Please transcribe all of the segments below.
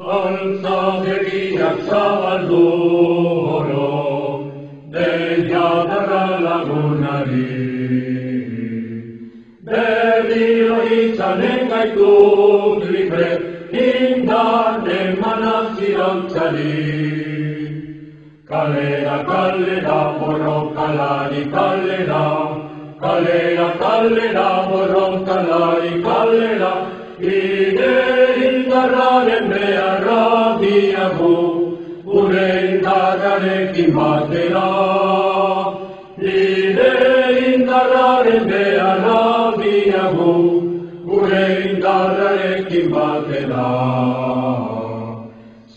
Alza via saloro degli adra De lì. Bevino i zanengai tutti pre, in danne manassi lancia lì. Calera, calera, moro calari, calera, calera, calera, moro calari, calera, idea. Indarrarekin batera. Ide indarraren beharra diagu, gure indarrarekin batera.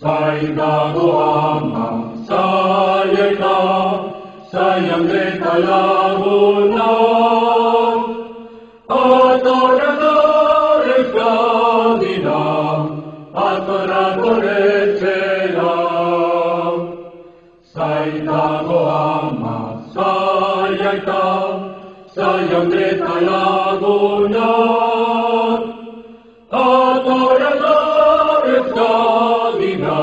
Zaidago ama, zaieta, zaian greta laguna. Atoradore kadina, atoradore txela. Zaidago ama, zaieta, zaian greta laguna. Atoradore kadina,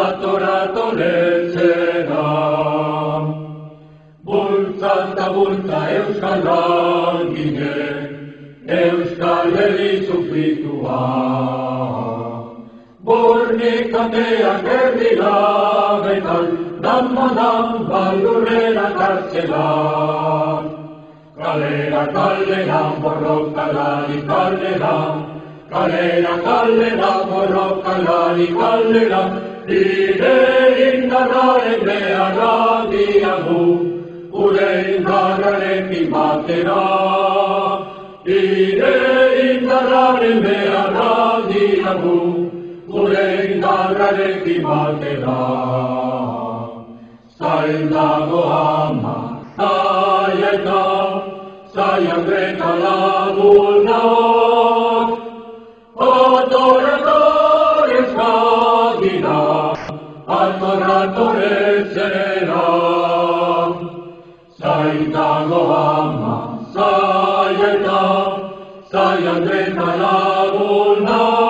atoradore txela. Bultza eta bultza euskal langile, euskal herri sufritua. Bornikateak herri lagetan, damadan baldurrera kartzelan. Kalera, kalera, borrokalari, kalera, kalera, kalera, borrokalari, kalera, ire indarraren beharra diagu, gure indarrarekin batera. Ire indarraren beharra diagu, Mureidagare kimatera, Saindago ama, Sayeta, Sayagreta labunot, Adoratores gavina, Adoratores sera, Saindago ama, Sayeta, Sayagreta labunot,